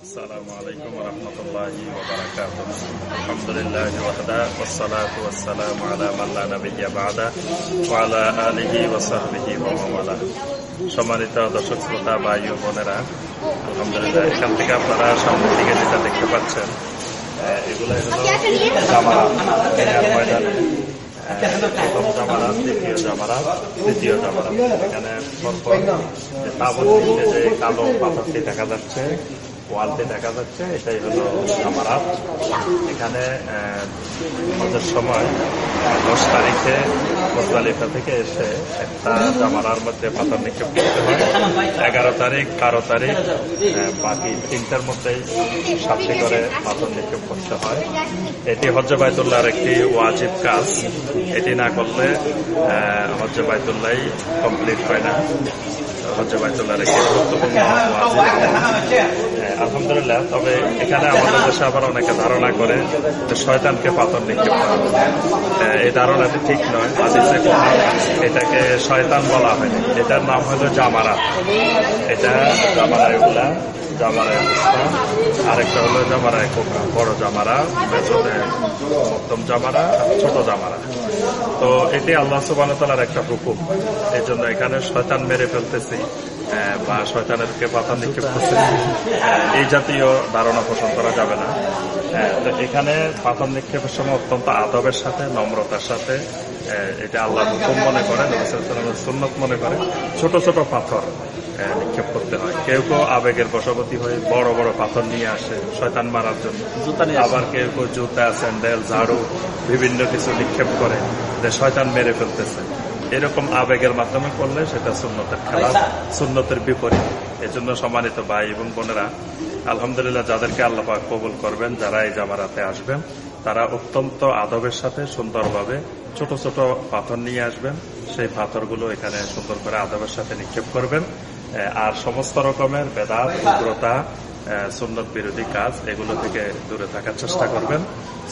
السلام عليكم ورحمة الله وبركاته الحمد لله وحده والصلاة والسلام على من لا نبي بعده وعلى آله وصحبه ومن والاه সম্মানিত দর্শক শ্রোতা ভাই ও বোনেরা আলহামদুলিল্লাহ এখান থেকে আপনারা সামনের দিকে যেটা দেখতে পাচ্ছেন আহ, এগুলো হলো জামারা খেলার ময়দানে আহ, প্রথম জামারাত দ্বিতীয় জামারাত তৃতীয় জামারাত এখানে পরপর যে তাবুর নিচে যে কালো পাথরটি দেখা যাচ্ছে ওয়ালটি দেখা যাচ্ছে, এটাই হলো জামারাত এখানে হজের সময়, দশ তারিখে মুজদালিফা থেকে এসে একটা জামারার মধ্যে পাথর নিক্ষেপ করতে হয়, এগারো তারিখ, বারো তারিখ বাকি তিনটার মধ্যেই সাথে করে পাথর নিক্ষেপ করতে হয়। এটি হজ্জ বাইতুল্লাহর একটি ওয়াজিব কাজ। এটি না করলে হজ্জ বাইতুল্লাহ কমপ্লিট হয় না। হজ্জ বাইতুল্লাহর একটি গুরুত্বপূর্ণ আলহামদুলিল্লাহ, তবে এখানে আমাদের দেশে আবার অনেকে ধারণা করে যে শয়তানকে পাথর নিক্ষেপ করা এই ধারণাটি ঠিক নয় কোথাও এটাকে শয়তান বলা হয় এটার নাম হলো জামারা। এটা উল্লা জামারায় অবস্থা আরেকটা হলো জামারায় কোকা বড় জামারা সপ্তম জামারা, ছোট জামারা। তো এটি আল্লাহ সুবান তালার একটা হুকুম। এই জন্য এখানে শয়তান মেরে ফেলতেছি। বা শয়তানেরকে পাতা নিক্ষেপ করতেছি আহ, এই জাতীয় ধারণা পোষণ করা যাবে না। তো এখানে পাথর নিক্ষেপের সময় অত্যন্ত আদবের সাথে নম্রতার সাথে এটা আল্লাহ হুকুম মনে করে নবীলামের সুন্নত মনে করে ছোট ছোট পাথর নিক্ষেপ করতে হয়। কেউ কেউ আবেগের বশবর্তী হয়ে বড় বড় পাথর নিয়ে আসে শয়তান মারার জন্য। আবার কেউ কেউ জুতা স্যান্ডেল ঝাড়ু বিভিন্ন কিছু নিক্ষেপ করে যে শয়তান মেরে ফেলতেছে। এরকম আবেগের মাধ্যমে করলে সেটা সুন্নতের খেলা সুন্নতের বিপরীত। এজন্য সম্মানিত ভাই এবং বোনেরা আলহামদুলিল্লাহ যাদেরকে আল্লাপাক কবুল করবেন যারা এই জামারাতে আসবেন তারা অত্যন্ত আদবের সাথে সুন্দরভাবে ছোট ছোট পাথর নিয়ে আসবেন। সেই পাথরগুলো এখানে সুন্দর করে আদবের সাথে নিক্ষেপ করবেন। আর সমস্ত রকমের বেদাত উগ্রতা সুন্নত বিরোধী কাজ এগুলো থেকে দূরে থাকার চেষ্টা করবেন।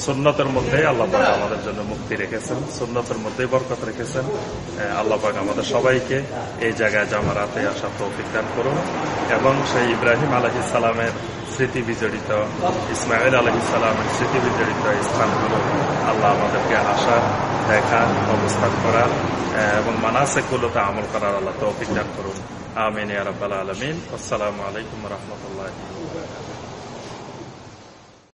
সুন্নতের মধ্যেই আল্লাহ পাক আমাদের জন্য মুক্তি রেখেছেন। সুন্নতের মধ্যেই বরকত রেখেছেন। আহ, আল্লাহ পাক আমাদের সবাইকে এই জায়গায় জামারাতে আসার তৌফিক দান করুন। এবং সেই ইব্রাহিম আলহি সালামের স্মৃতি বিজড়িত ইসমাইল আলহি সালামের স্মৃতি বিজড়িত স্থানগুলো আল্লাহ আমাদেরকে আসা দেখা অবস্থান করা আহ, এবং মানাসেকগুলোতে আমল করার আল্লাহ তৌফিক দান করুন। آمين يا رب العالمين. والسلام عليكم ورحمة الله وبركاته.